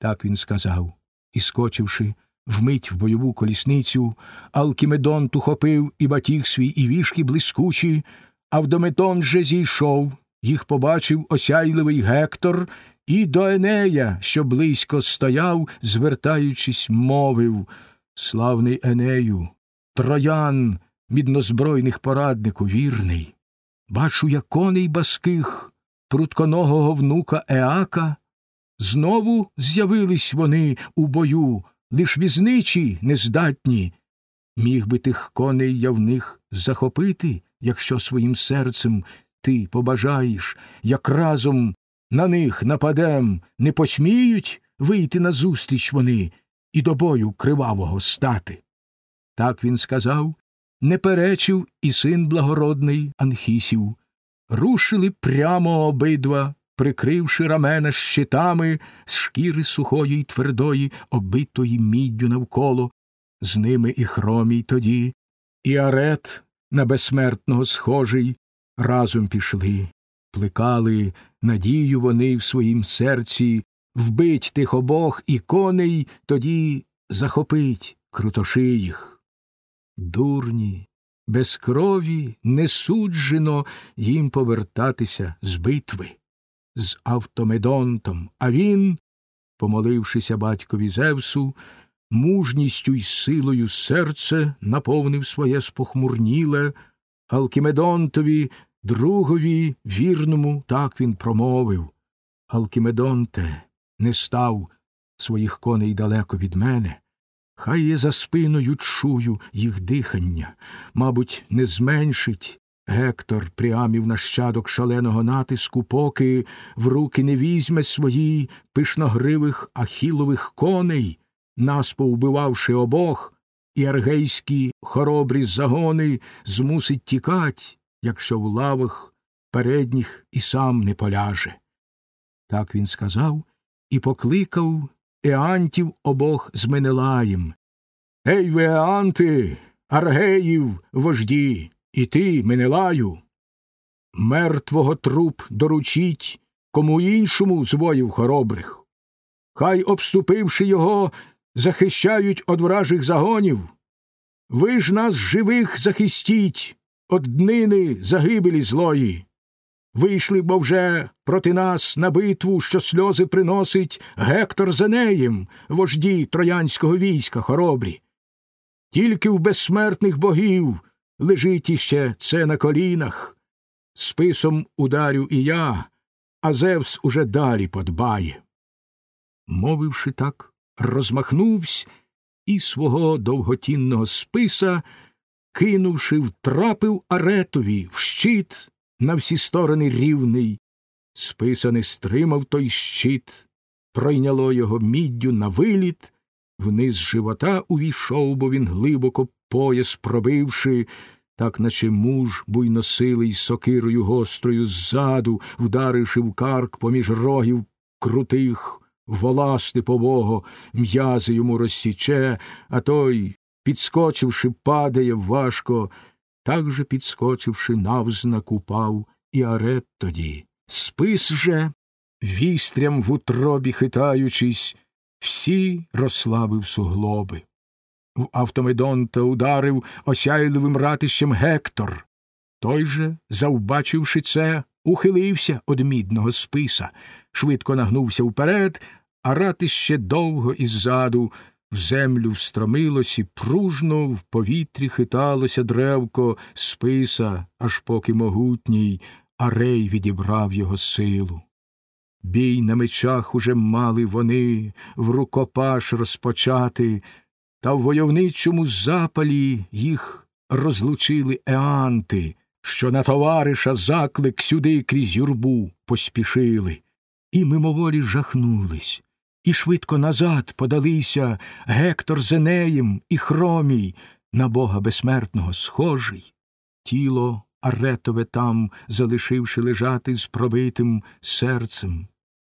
Так він сказав, і, скочивши, вмить в бойову колісницю, Алкімедон ухопив і батіг свій, і вішки блискучі, Авдометон же зійшов, їх побачив осяйливий Гектор, і до Енея, що близько стояв, звертаючись, мовив Славний Енею, троян, міднозбройних пораднику, вірний. Бачу я коней баских, прутконогого внука Еака. Знову з'явились вони у бою, лиш візничі нездатні. Міг би тих коней я в них захопити, якщо своїм серцем ти побажаєш, як разом на них нападем, не посміють вийти назустріч вони і до бою кривавого стати. Так він сказав, не перечив і син благородний Анхісів. Рушили прямо обидва, прикривши рамена щитами з шкіри сухої й твердої, оббитої міддю навколо, з ними і хромій тоді, і арет на безсмертного схожий, разом пішли, плекали надію вони в своїм серці, вбить тих обох і коней тоді захопить крутошиїх. Дурні, без крові не суджено їм повертатися з битви, з автомедонтом, а він, помолившися батькові Зевсу, мужністю й силою серце наповнив своє спохмурніле, Алкімедонтові, другові, вірному, так він промовив Алкімедонте, не став своїх коней далеко від мене. Хай я за спиною чую їх дихання, мабуть, не зменшить Гектор прямів нащадок шаленого натиску, поки в руки не візьме свої пишногривих ахілових коней, нас повбивавши обох, і аргейські хоробрі загони змусить тікать, якщо в лавах передніх і сам не поляже. Так він сказав і покликав Еантів обох з Менелаєм. Ей ви, Еанти, Аргеїв, вожді, і ти, Менелаю. Мертвого труп доручіть кому іншому з воїв хоробрих. Хай, обступивши його, захищають од вражих загонів. Ви ж нас живих захистіть од днини загибелі злої. Вийшли, бо вже проти нас на битву, що сльози приносить Гектор за неєм, вожді троянського війська хоробрі. Тільки в безсмертних богів лежить іще це на колінах. Списом ударю і я, а Зевс уже далі подбає. Мовивши так, розмахнувсь і свого довготінного списа, кинувши, втрапив аретові в щит на всі сторони рівний. Списа не стримав той щит, пройняло його міддю на виліт, вниз живота увійшов, бо він глибоко пояс пробивши, так наче муж буйносилий сокирою гострою ззаду, вдаривши в карк поміж рогів крутих, воласти пового, м'язи йому розсіче, а той, підскочивши, падає важко, так же підскочивши, навзнак упав і арет тоді. Спис же, вістрям в утробі хитаючись, всі розслабив суглоби. В автомедонта ударив осяйливим ратищем Гектор. Той же, завбачивши це, ухилився од мідного списа, швидко нагнувся вперед, а ратище довго іззаду в землю встромилось і пружно в повітрі хиталося древко списа, аж поки могутній арей відібрав його силу. Бій на мечах уже мали вони в рукопаш розпочати, та в войовничому запалі їх розлучили еанти, що на товариша заклик сюди крізь юрбу поспішили, і мимоволі жахнулись, і швидко назад подалися Гектор з Енеєм і Хромій, на бога безсмертного схожий, тіло аретове там, залишивши лежати з пробитим серцем,